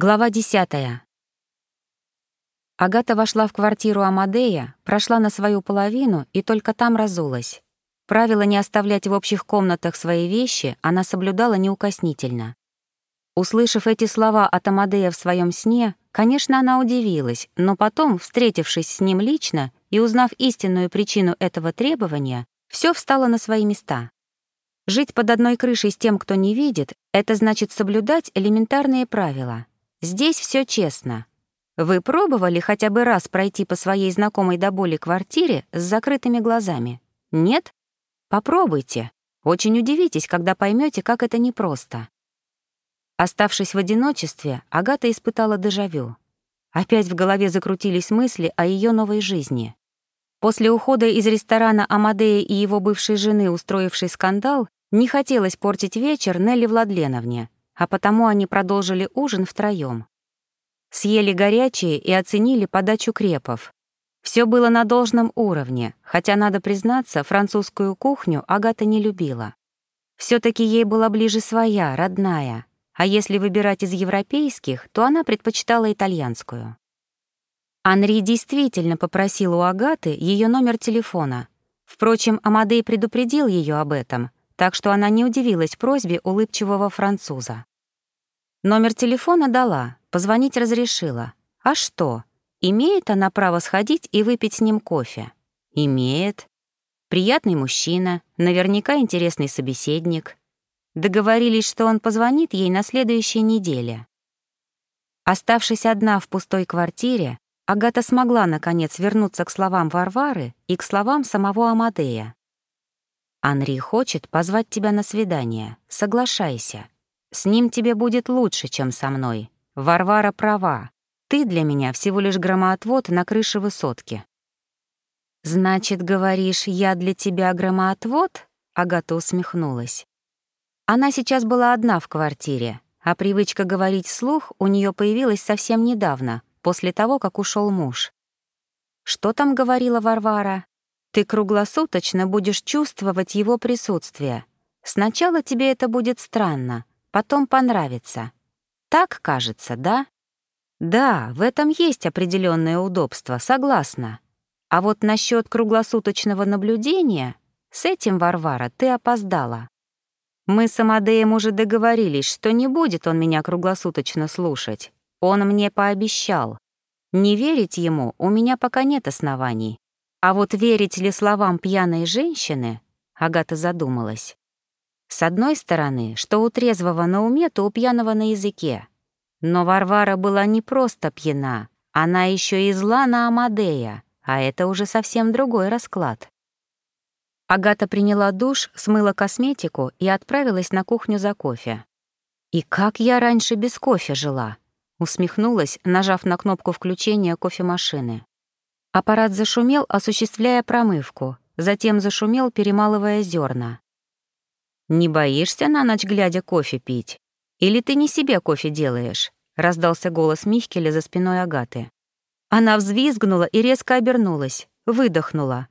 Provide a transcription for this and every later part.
Глава десятая. Агата вошла в квартиру Амадея, прошла на свою половину и только там разулась. Правило не оставлять в общих комнатах свои вещи она соблюдала неукоснительно. Услышав эти слова от Амадея в своем сне, конечно, она удивилась, но потом, встретившись с ним лично и узнав истинную причину этого требования, все встало на свои места. Жить под одной крышей с тем, кто не видит, это значит соблюдать элементарные правила — Здесь все честно. Вы пробовали хотя бы раз пройти по своей знакомой до боли квартире с закрытыми глазами? Нет? Попробуйте. Очень удивитесь, когда поймете, как это непросто. Оставшись в одиночестве, Агата испытала дежавю. Опять в голове закрутились мысли о ее новой жизни. После ухода из ресторана Амадея и его бывшей жены, устроившей скандал, не хотелось портить вечер Нелли Владленовне, а потому они продолжили ужин втроем. Съели горячие и оценили подачу крепов. Все было на должном уровне, хотя, надо признаться, французскую кухню Агата не любила. все таки ей была ближе своя, родная, а если выбирать из европейских, то она предпочитала итальянскую. Анри действительно попросил у Агаты ее номер телефона. Впрочем, Амадей предупредил ее об этом, так что она не удивилась просьбе улыбчивого француза. Номер телефона дала, позвонить разрешила. А что? Имеет она право сходить и выпить с ним кофе? Имеет. Приятный мужчина, наверняка интересный собеседник. Договорились, что он позвонит ей на следующей неделе. Оставшись одна в пустой квартире, Агата смогла, наконец, вернуться к словам Варвары и к словам самого Амадея. «Анри хочет позвать тебя на свидание. Соглашайся. С ним тебе будет лучше, чем со мной. Варвара права. Ты для меня всего лишь громоотвод на крыше высотки». «Значит, говоришь, я для тебя громоотвод?» Агата усмехнулась. Она сейчас была одна в квартире, а привычка говорить вслух у нее появилась совсем недавно, после того, как ушел муж. «Что там говорила Варвара? Ты круглосуточно будешь чувствовать его присутствие. Сначала тебе это будет странно, потом понравится. Так кажется, да? Да, в этом есть определенное удобство, согласна. А вот насчет круглосуточного наблюдения, с этим, Варвара, ты опоздала. Мы с Амадеем уже договорились, что не будет он меня круглосуточно слушать. Он мне пообещал. Не верить ему у меня пока нет оснований. А вот верить ли словам пьяной женщины, Агата задумалась. С одной стороны, что у трезвого на уме, то у пьяного на языке. Но Варвара была не просто пьяна, она еще и зла на Амадея, а это уже совсем другой расклад. Агата приняла душ, смыла косметику и отправилась на кухню за кофе. «И как я раньше без кофе жила?» — усмехнулась, нажав на кнопку включения кофемашины. Аппарат зашумел, осуществляя промывку, затем зашумел, перемалывая зерна. «Не боишься на ночь глядя кофе пить? Или ты не себе кофе делаешь?» — раздался голос Михкеля за спиной Агаты. Она взвизгнула и резко обернулась, выдохнула.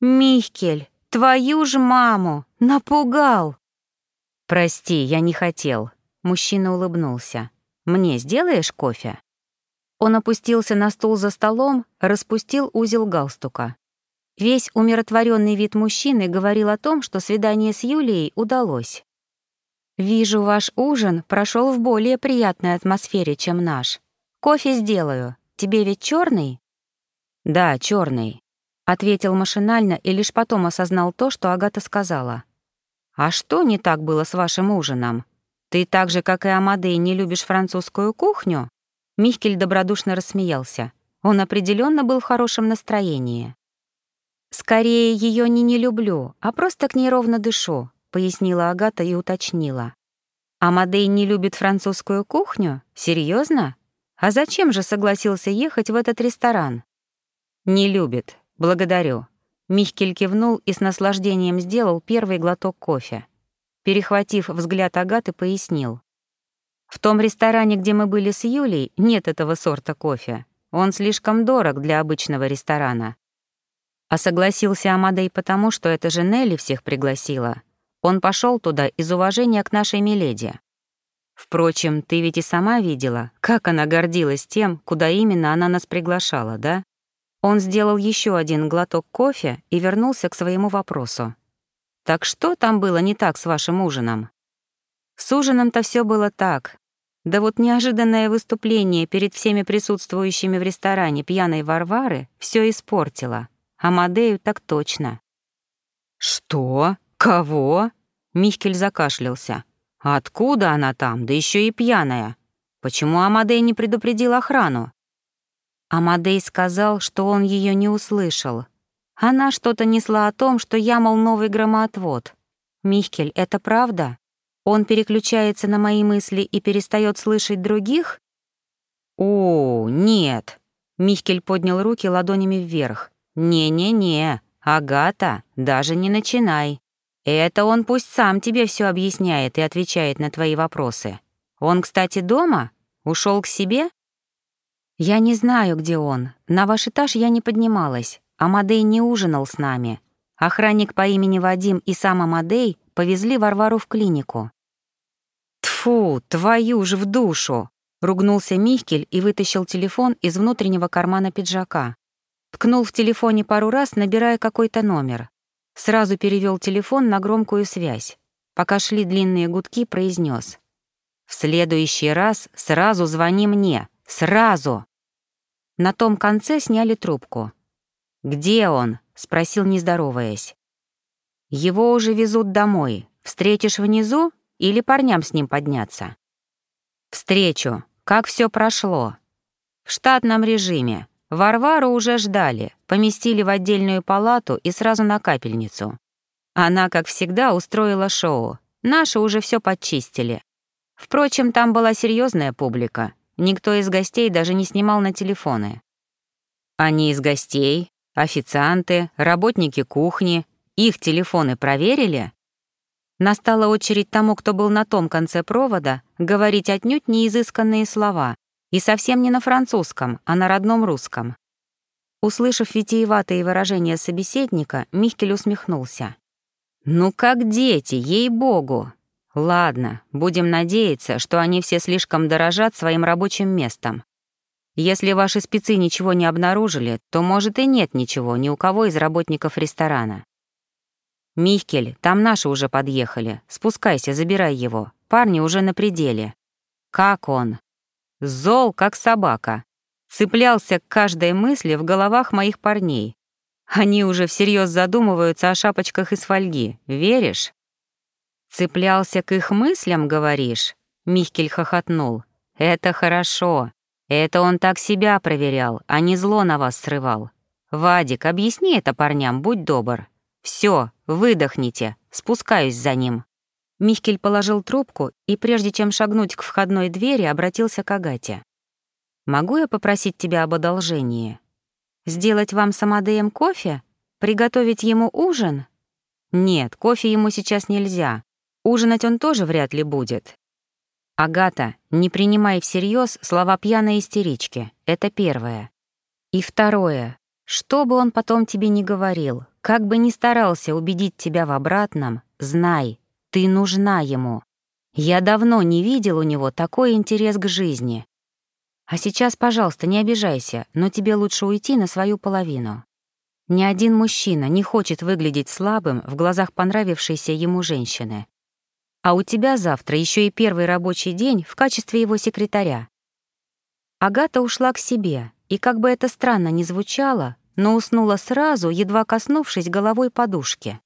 «Михкель, твою ж маму! Напугал!» «Прости, я не хотел», — мужчина улыбнулся. «Мне сделаешь кофе?» Он опустился на стул за столом, распустил узел галстука. Весь умиротворенный вид мужчины говорил о том, что свидание с Юлией удалось. «Вижу, ваш ужин прошел в более приятной атмосфере, чем наш. Кофе сделаю. Тебе ведь черный? «Да, черный, ответил машинально и лишь потом осознал то, что Агата сказала. «А что не так было с вашим ужином? Ты так же, как и Амадей, не любишь французскую кухню?» Михкель добродушно рассмеялся. Он определенно был в хорошем настроении. «Скорее, ее не не люблю, а просто к ней ровно дышу», — пояснила Агата и уточнила. «Амадей не любит французскую кухню? Серьезно? А зачем же согласился ехать в этот ресторан?» «Не любит. Благодарю». Михкель кивнул и с наслаждением сделал первый глоток кофе. Перехватив взгляд Агаты, пояснил. «В том ресторане, где мы были с Юлей, нет этого сорта кофе. Он слишком дорог для обычного ресторана. А согласился Амадей потому, что это же Нелли всех пригласила. Он пошел туда из уважения к нашей Миледи. Впрочем, ты ведь и сама видела, как она гордилась тем, куда именно она нас приглашала, да? Он сделал еще один глоток кофе и вернулся к своему вопросу. «Так что там было не так с вашим ужином?» «С ужином-то все было так. Да вот неожиданное выступление перед всеми присутствующими в ресторане пьяной Варвары все испортило. Амадею так точно». «Что? Кого?» Михкель закашлялся. «Откуда она там, да еще и пьяная? Почему Амадей не предупредил охрану?» Амадей сказал, что он ее не услышал. Она что-то несла о том, что я, мол, новый громоотвод. Михкель, это правда? Он переключается на мои мысли и перестает слышать других? О, нет. Михкель поднял руки ладонями вверх. Не-не-не, Агата, даже не начинай. Это он пусть сам тебе все объясняет и отвечает на твои вопросы. Он, кстати, дома? Ушел к себе? «Я не знаю, где он. На ваш этаж я не поднималась. Амадей не ужинал с нами. Охранник по имени Вадим и сам Амадей повезли Варвару в клинику». «Тфу, твою ж в душу!» — ругнулся Михкель и вытащил телефон из внутреннего кармана пиджака. Ткнул в телефоне пару раз, набирая какой-то номер. Сразу перевел телефон на громкую связь. Пока шли длинные гудки, произнес: «В следующий раз сразу звони мне. Сразу!» На том конце сняли трубку. «Где он?» — спросил, не здороваясь. «Его уже везут домой. Встретишь внизу или парням с ним подняться?» «Встречу. Как все прошло?» «В штатном режиме. Варвару уже ждали, поместили в отдельную палату и сразу на капельницу. Она, как всегда, устроила шоу. Наши уже все подчистили. Впрочем, там была серьезная публика. Никто из гостей даже не снимал на телефоны. Они из гостей, официанты, работники кухни, их телефоны проверили? Настала очередь тому, кто был на том конце провода, говорить отнюдь неизысканные слова, и совсем не на французском, а на родном русском. Услышав витиеватые выражения собеседника, Михкель усмехнулся. «Ну как дети, ей-богу! Ладно, будем надеяться, что они все слишком дорожат своим рабочим местом. Если ваши спецы ничего не обнаружили, то, может, и нет ничего ни у кого из работников ресторана. «Михкель, там наши уже подъехали. Спускайся, забирай его. Парни уже на пределе». «Как он?» «Зол, как собака. Цеплялся к каждой мысли в головах моих парней. Они уже всерьез задумываются о шапочках из фольги. Веришь?» «Цеплялся к их мыслям, говоришь?» Михкель хохотнул. «Это хорошо. Это он так себя проверял, а не зло на вас срывал. Вадик, объясни это парням, будь добр. Все, выдохните, спускаюсь за ним». Михкель положил трубку и, прежде чем шагнуть к входной двери, обратился к Агате. «Могу я попросить тебя об одолжении? Сделать вам с Амадеем кофе? Приготовить ему ужин?» «Нет, кофе ему сейчас нельзя. Ужинать он тоже вряд ли будет. Агата, не принимай всерьез слова пьяной истерички. Это первое. И второе. Что бы он потом тебе ни говорил, как бы ни старался убедить тебя в обратном, знай, ты нужна ему. Я давно не видел у него такой интерес к жизни. А сейчас, пожалуйста, не обижайся, но тебе лучше уйти на свою половину. Ни один мужчина не хочет выглядеть слабым в глазах понравившейся ему женщины. А у тебя завтра еще и первый рабочий день в качестве его секретаря. Агата ушла к себе, и как бы это странно ни звучало, но уснула сразу, едва коснувшись головой подушки.